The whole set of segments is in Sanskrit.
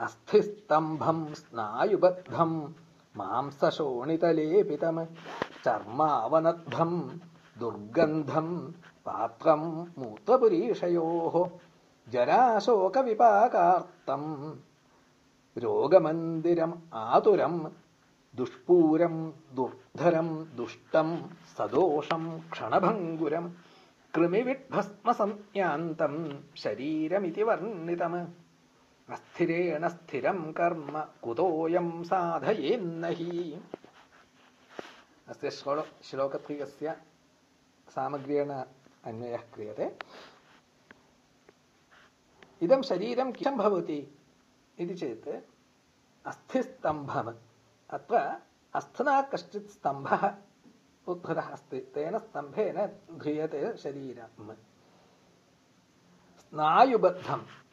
അസ്ഥിസ്തംഭം സ്നായുബദ്ധം മാംസശോണിതലേപിതം ചർമാവനദ്ഭം ദുർഗന്ധം പാത്രം മൂത്രപുരീഷയോ ജരാശോകവിപാകാർത്തം രോഗമന്ദിരം ആതുരം ദുഷ്പൂരം ദുർധരം ദുഷ്ടം സദോഷം ക്ഷണഭംഗുരം കൃമിവിഡ്ഭസ്മസംജ്ഞാന്തം ശരീരമിതി വർണിതം അസ്ഥിരേണ സ്ഥിരം കർമ്മ കുതോയം സാധയേന്ന ഹി അസ്യ ശ്ലോക ശ്ലോകത്രയസ്യ സാമഗ്രിയേണ അന്വയ ക്രിയത്തെ. ഇതം ശരീരം കിം ഭവതി ഇതി ചേത് അസ്ഥിസ്തംഭം. അത്ര അസ്ഥനാ കശ്ചിത് സ്തംഭ ഉദ്ഭുത അസ്ഥി തേന സ്തംഭേന ധ്രിയത്തെ ശരീരം. സ്നായുബദ്ധം.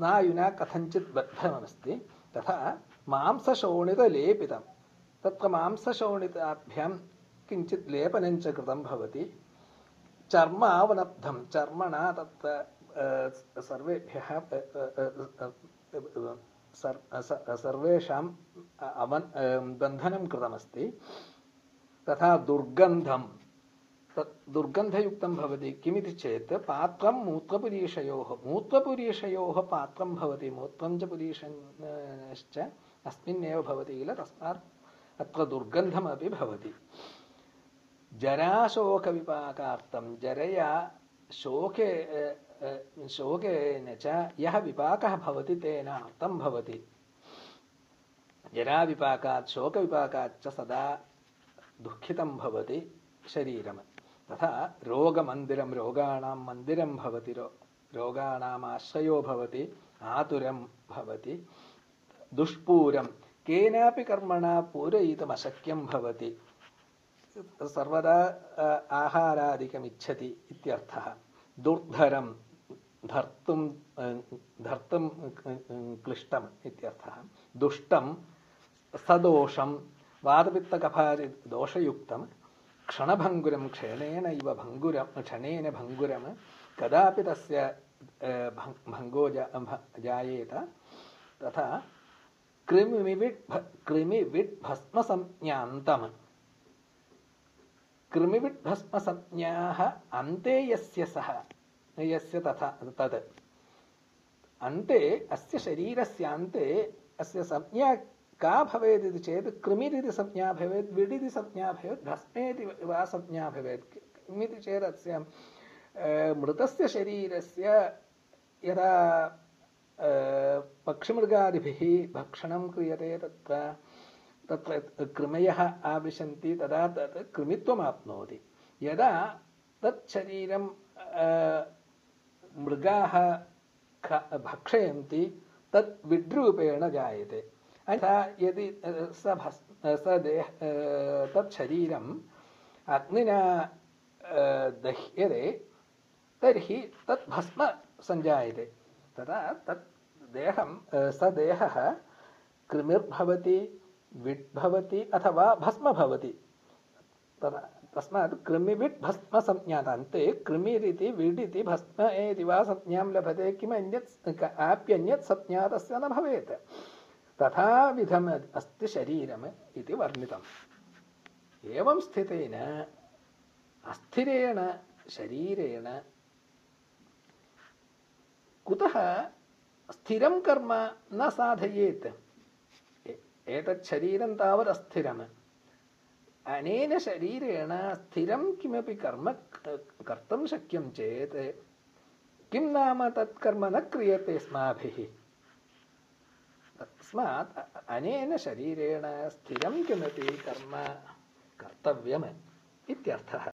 स्नायुना कथञ्चित् बद्धमस्ति तथा मांसशोणितलेपितं। तत्र मांसशोणिताभ्यां किञ्चित् लेपनं च कृतं भवति। चर्मावनद्धं चर्मणा तत्र सर्वेभ्यः सर्वेषाम् अवन् बन्धनं कृतमस्ति। तथा दुर्गन्धं तत् दुर्गन्धयुक्तं भवति। किमिति चेत् पात्रं मूत्रपुरीषयोः। मूत्रपुरीषयोः पात्रं भवति। मूत्रं च पुरीषश्च अस्मिन्नेव भवति किल तस्मात् अत्र दुर्गन्धमपि भवति। जराशोकविपाकार्थं जरया शोके शोकेन च यः विपाकः भवति तेन अर्थं भवति। जराविपाकात् सदा दुःखितं भवति शरीरम्। तथा रोगमन्दिरं रोगाणां मन्दिरं भवति रो रोगाणाम् आश्रयो भवति आतुरं भवति दुष्पूरं। केनापि कर्मणा पूरयितुमशक्यं भवति। सर्वदा आहारादिकमिच्छति इत्यर्थः। दुर्धरं धर्तुं धर्तुं क्लिष्टम् इत्यर्थः। दुष्टं सदोषं वातपित्तकफादिदोषयुक्तं क्षणभङ्गुरं क्षणेनैव भङ्गुरं क्षणेन भङ्गुरं कदापि तस्य भङ्गो जायेत तथा भस्मसंज्ञान्तम् कृमिविड्भस्मसंज्ञाः अन्ते यस्य सः यस्य तथा तत् अन्ते अस्य अस्य संज्ञा का भवेत् इति चेत् कृमिरिति संज्ञा भवेत् विडिति संज्ञा भवेत् भस्मेति वा संज्ञा भवेत् किमिति चेत् अस्य मृतस्य शरीरस्य यदा पक्षिमृगादिभिः भक्षणं क्रियते तत्र तत्र कृमयः आविशन्ति तदा तत् कृमित्वमाप्नोति। यदा तत् शरीरं मृगाः भक्षयन्ति तत् विड्रूपेण जायते अन्यथा यदि स भस् देह तत् शरीरम् अग्निना दह्यते, तर्हि तत् भस्म सञ्जायते तदा तत् देहं स देहः कृमिर्भवति विड् भवति अथवा भस्म भवति तदा तस्मात् कृमिविट् भस्म संज्ञातान्ते कृमिरिति विडिति भस्म एति वा संज्ञां लभते, किमन्यत् आप्यन्यत् संज्ञा तस्य न भवेत्। तथाविधम् अस्ति शरीरम् इति वर्णितम्। एवं स्थितेन अस्थिरेण शरीरेण कुतः स्थिरं कर्म न साधयेत्? एतत् शरीरं तावत् अस्थिरम्। अनेन शरीरेण स्थिरं किमपि कर्म कर्तुं शक्यं चेत् किं नाम तत् कर्म न क्रियते अस्माभिः तस्मात् अनेन शरीरेण स्थिरं किमपि कर्म कर्तव्यम् इत्यर्थः।